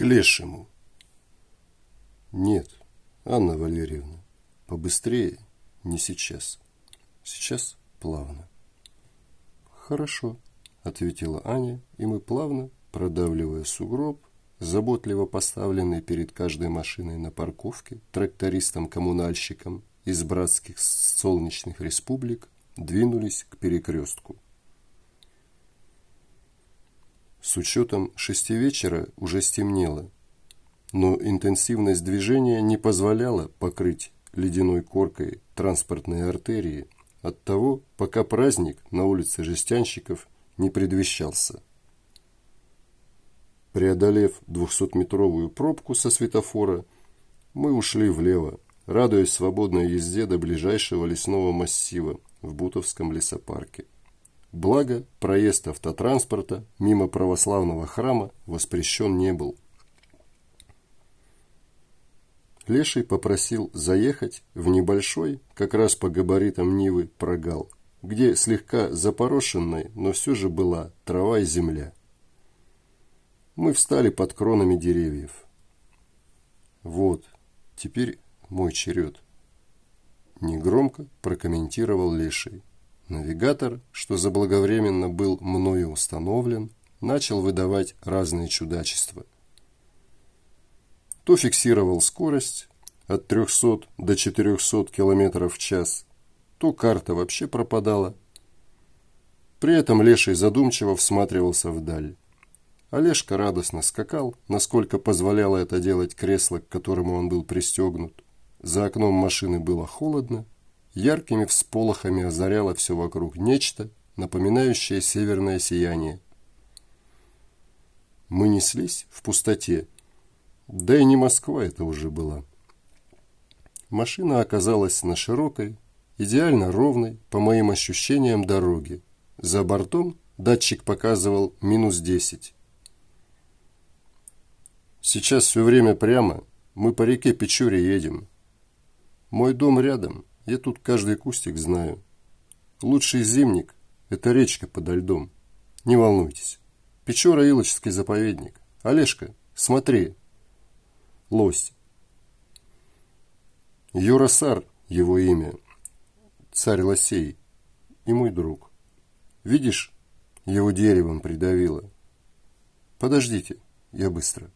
к лешему. Нет, Анна Валерьевна, побыстрее, не сейчас. Сейчас плавно. Хорошо, ответила Аня, и мы плавно, продавливая сугроб, заботливо поставленный перед каждой машиной на парковке трактористом-коммунальщиком из братских солнечных республик, двинулись к перекрестку. С учетом шести вечера уже стемнело, но интенсивность движения не позволяла покрыть ледяной коркой транспортные артерии от того, пока праздник на улице жестянщиков не предвещался. Преодолев двухсотметровую пробку со светофора, мы ушли влево, радуясь свободной езде до ближайшего лесного массива в Бутовском лесопарке. Благо, проезд автотранспорта мимо православного храма воспрещен не был. Леший попросил заехать в небольшой, как раз по габаритам Нивы, прогал, где слегка запорошенной, но все же была трава и земля. Мы встали под кронами деревьев. Вот, теперь мой черед. Негромко прокомментировал Леший. Навигатор, что заблаговременно был мною установлен, начал выдавать разные чудачества. То фиксировал скорость от 300 до 400 км в час, то карта вообще пропадала. При этом Леший задумчиво всматривался вдаль. Олежка радостно скакал, насколько позволяло это делать кресло, к которому он был пристегнут. За окном машины было холодно, Яркими всполохами озаряло все вокруг нечто, напоминающее северное сияние. Мы неслись в пустоте, да и не Москва это уже была. Машина оказалась на широкой, идеально ровной, по моим ощущениям, дороге. За бортом датчик показывал минус 10. Сейчас все время прямо, мы по реке Печоре едем. Мой дом рядом, я тут каждый кустик знаю. Лучший зимник – это речка подо льдом. Не волнуйтесь. Печора-Илочский заповедник. Олежка, смотри. Лось. Юрасар – его имя. Царь лосей. И мой друг. Видишь, его деревом придавило. Подождите, я быстро.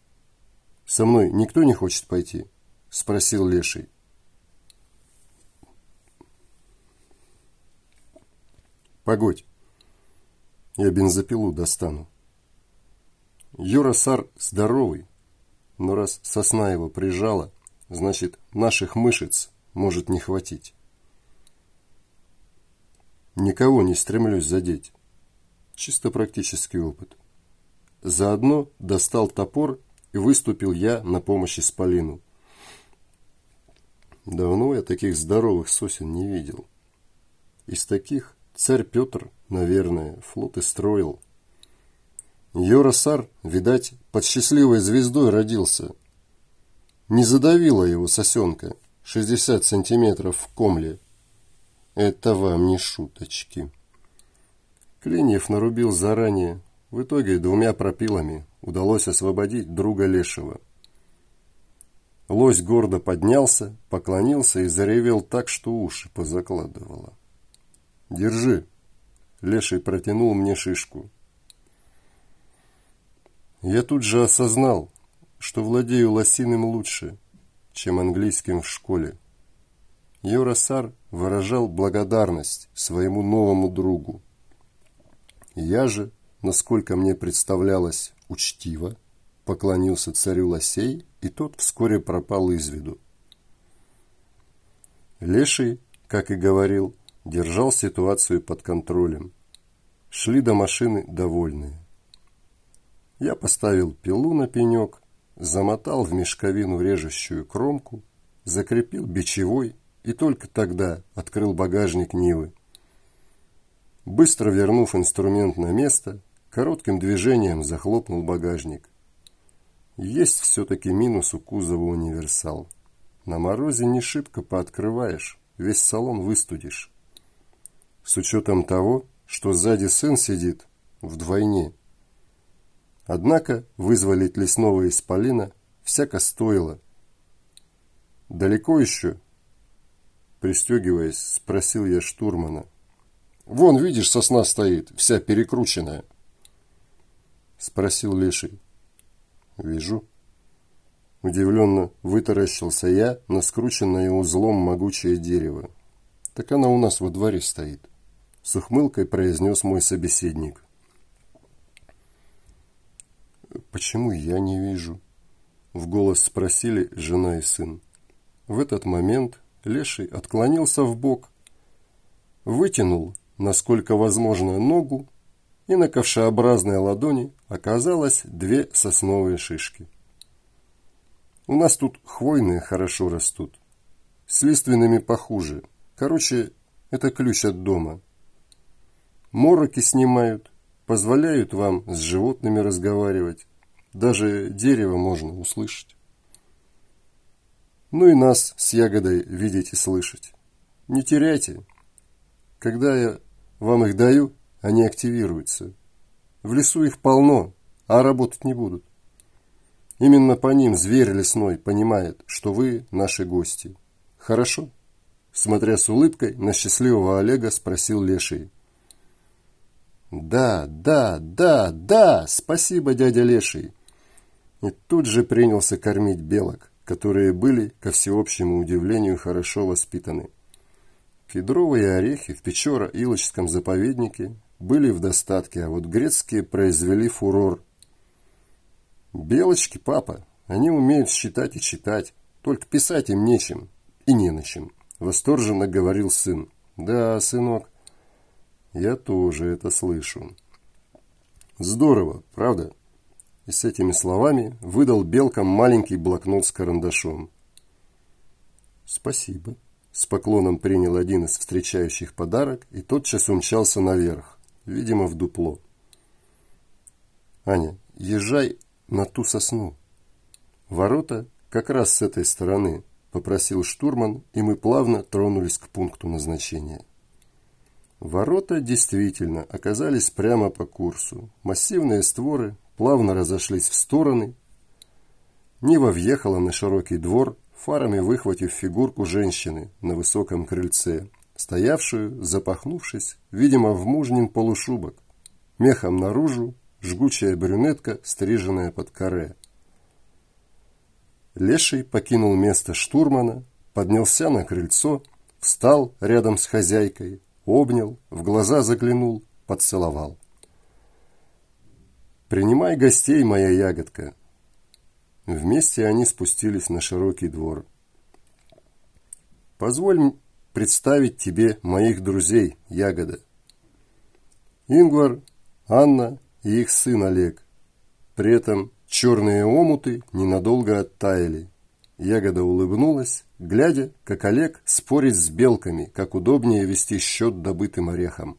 Со мной никто не хочет пойти? Спросил Леший. Погодь. Я бензопилу достану. Юра Сар здоровый, но раз сосна его прижала, значит, наших мышц может не хватить. Никого не стремлюсь задеть. Чисто практический опыт. Заодно достал топор и выступил я на помощь Исполину. Давно я таких здоровых сосен не видел. Из таких Царь Петр, наверное, флот и строил. Йорасар, видать, под счастливой звездой родился. Не задавила его сосенка, 60 сантиметров в комле. Это вам не шуточки. Клиньев нарубил заранее. В итоге двумя пропилами удалось освободить друга Лешего. Лось гордо поднялся, поклонился и заревел так, что уши позакладывало. Держи. Леший протянул мне шишку. Я тут же осознал, что владею лосиным лучше, чем английским в школе. Йорасар выражал благодарность своему новому другу. Я же, насколько мне представлялось учтиво, поклонился царю лосей, и тот вскоре пропал из виду. Леший, как и говорил, держал ситуацию под контролем. Шли до машины довольные. Я поставил пилу на пенек, замотал в мешковину режущую кромку, закрепил бичевой и только тогда открыл багажник Нивы. Быстро вернув инструмент на место, коротким движением захлопнул багажник. Есть все-таки минус у кузова универсал. На морозе не шибко пооткрываешь, весь салон выстудишь. С учетом того, что сзади сын сидит вдвойне. Однако вызволить лесного исполина всяко стоило. «Далеко еще?» Пристегиваясь, спросил я штурмана. «Вон, видишь, сосна стоит, вся перекрученная». Спросил Леший. «Вижу». Удивленно вытаращился я на скрученное узлом могучее дерево. «Так она у нас во дворе стоит», — с ухмылкой произнес мой собеседник. «Почему я не вижу?» — в голос спросили жена и сын. В этот момент Леший отклонился в бок, вытянул, насколько возможно, ногу, и на ковшеобразной ладони оказалось две сосновые шишки. У нас тут хвойные хорошо растут, с лиственными похуже. Короче, это ключ от дома. Мороки снимают, позволяют вам с животными разговаривать. Даже дерево можно услышать. Ну и нас с ягодой видеть и слышать. Не теряйте. Когда я вам их даю, они активируются. В лесу их полно, а работать не будут. Именно по ним зверь лесной понимает, что вы наши гости. Хорошо? Смотря с улыбкой на счастливого Олега, спросил Леший. Да, да, да, да, спасибо, дядя Леший. И тут же принялся кормить белок которые были, ко всеобщему удивлению, хорошо воспитаны. Кедровые орехи в Печора-Илочском заповеднике были в достатке, а вот грецкие произвели фурор. «Белочки, папа, они умеют считать и читать, только писать им нечем и не на чем», — восторженно говорил сын. «Да, сынок, я тоже это слышу». «Здорово, правда?» и с этими словами выдал белкам маленький блокнот с карандашом. «Спасибо», – с поклоном принял один из встречающих подарок и тотчас умчался наверх, видимо, в дупло. «Аня, езжай на ту сосну. Ворота как раз с этой стороны», – попросил штурман, и мы плавно тронулись к пункту назначения. Ворота действительно оказались прямо по курсу. Массивные створы, плавно разошлись в стороны. Нива въехала на широкий двор, фарами выхватив фигурку женщины на высоком крыльце, стоявшую, запахнувшись, видимо, в мужнин полушубок, мехом наружу, жгучая брюнетка, стриженная под каре. Леший покинул место штурмана, поднялся на крыльцо, встал рядом с хозяйкой, обнял, в глаза заглянул, поцеловал. «Принимай гостей, моя ягодка!» Вместе они спустились на широкий двор. «Позволь представить тебе моих друзей, ягода. Ингвар, Анна и их сын Олег. При этом черные омуты ненадолго оттаяли. Ягода улыбнулась, глядя, как Олег спорит с белками, как удобнее вести счет добытым орехом.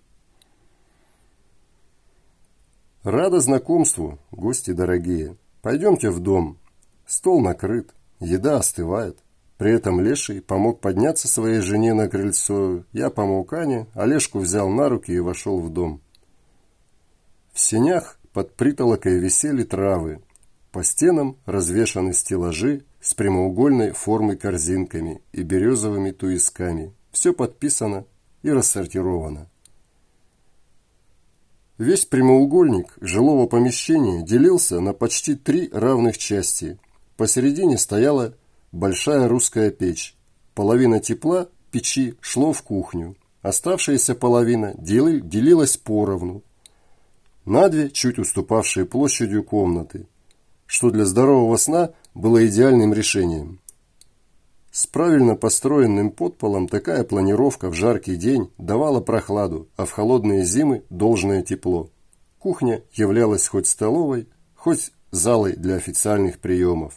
Рада знакомству, гости дорогие. Пойдемте в дом. Стол накрыт, еда остывает. При этом Леший помог подняться своей жене на крыльцо. Я помог Ане, Олежку взял на руки и вошел в дом. В сенях под притолокой висели травы. По стенам развешаны стеллажи с прямоугольной формой корзинками и березовыми туисками. Все подписано и рассортировано. Весь прямоугольник жилого помещения делился на почти три равных части. Посередине стояла большая русская печь. Половина тепла печи шло в кухню. Оставшаяся половина делилась поровну. На две чуть уступавшие площадью комнаты, что для здорового сна было идеальным решением. С правильно построенным подполом такая планировка в жаркий день давала прохладу, а в холодные зимы – должное тепло. Кухня являлась хоть столовой, хоть залой для официальных приемов.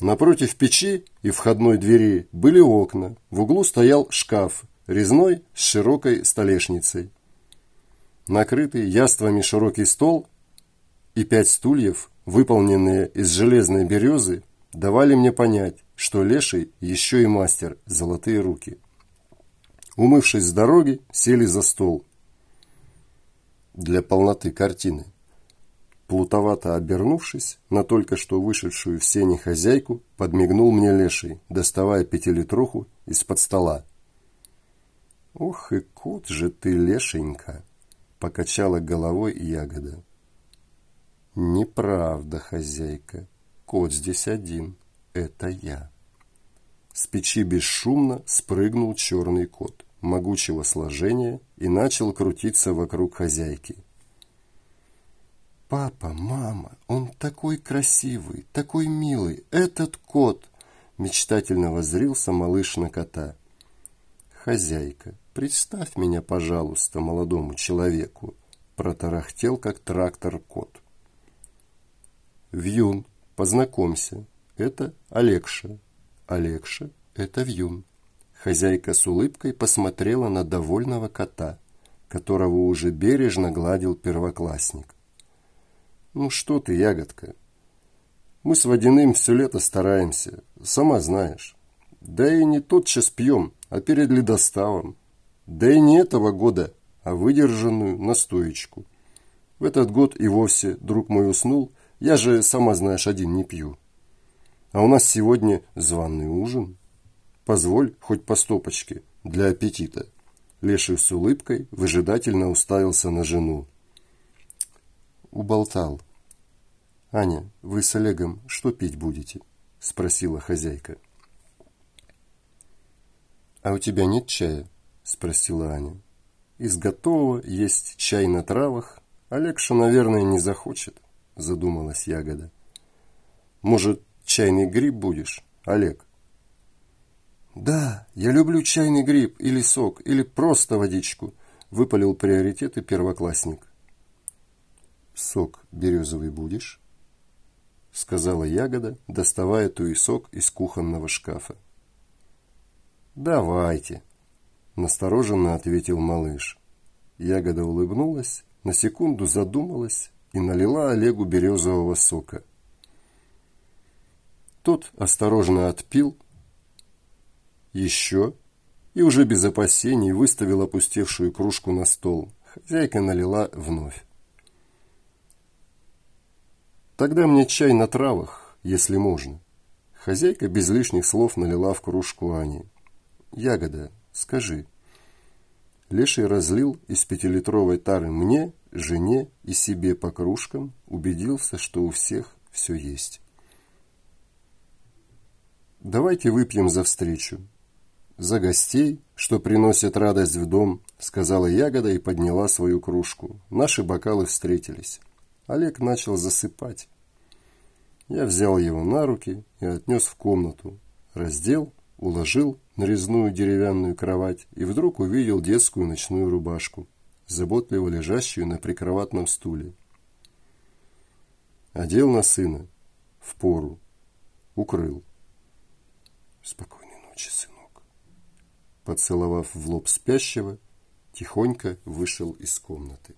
Напротив печи и входной двери были окна, в углу стоял шкаф, резной с широкой столешницей. Накрытый яствами широкий стол и пять стульев, выполненные из железной березы, давали мне понять, что Леший еще и мастер, золотые руки. Умывшись с дороги, сели за стол. Для полноты картины. Плутовато обернувшись на только что вышедшую в сени хозяйку, подмигнул мне леший, доставая пятилитруху из-под стола. «Ох и кот же ты, лешенька!» — покачала головой ягода. «Неправда, хозяйка. Кот здесь один. Это я». С печи бесшумно спрыгнул черный кот, могучего сложения, и начал крутиться вокруг хозяйки. «Папа, мама, он такой красивый, такой милый, этот кот!» Мечтательно возрился малыш на кота. «Хозяйка, представь меня, пожалуйста, молодому человеку!» Протарахтел, как трактор кот. «Вьюн, познакомься, это Олегша. Олегша, это Вьюн». Хозяйка с улыбкой посмотрела на довольного кота, которого уже бережно гладил первоклассник. Ну что ты, ягодка? Мы с Водяным все лето стараемся, сама знаешь. Да и не тотчас пьем, а перед ледоставом. Да и не этого года, а выдержанную настоечку. В этот год и вовсе друг мой уснул, я же, сама знаешь, один не пью. А у нас сегодня званый ужин. Позволь хоть по стопочке, для аппетита. Леший с улыбкой выжидательно уставился на жену. Уболтал. «Аня, вы с Олегом что пить будете?» – спросила хозяйка. «А у тебя нет чая?» – спросила Аня. «Из готового есть чай на травах. Олегша, наверное, не захочет», – задумалась ягода. «Может, чайный гриб будешь, Олег?» «Да, я люблю чайный гриб или сок, или просто водичку», – выпалил приоритеты первоклассник. «Сок березовый будешь?» сказала ягода, доставая туесок из кухонного шкафа. «Давайте», – настороженно ответил малыш. Ягода улыбнулась, на секунду задумалась и налила Олегу березового сока. Тот осторожно отпил, еще, и уже без опасений выставил опустевшую кружку на стол. Хозяйка налила вновь. Тогда мне чай на травах, если можно. Хозяйка без лишних слов налила в кружку Ани. Ягода, скажи. Леший разлил из пятилитровой тары мне, жене и себе по кружкам, убедился, что у всех все есть. Давайте выпьем за встречу. За гостей, что приносят радость в дом, сказала Ягода и подняла свою кружку. Наши бокалы встретились. Олег начал засыпать. Я взял его на руки и отнес в комнату, раздел, уложил на резную деревянную кровать и вдруг увидел детскую ночную рубашку, заботливо лежащую на прикроватном стуле. Одел на сына, в пору, укрыл. Спокойной ночи, сынок. Поцеловав в лоб спящего, тихонько вышел из комнаты.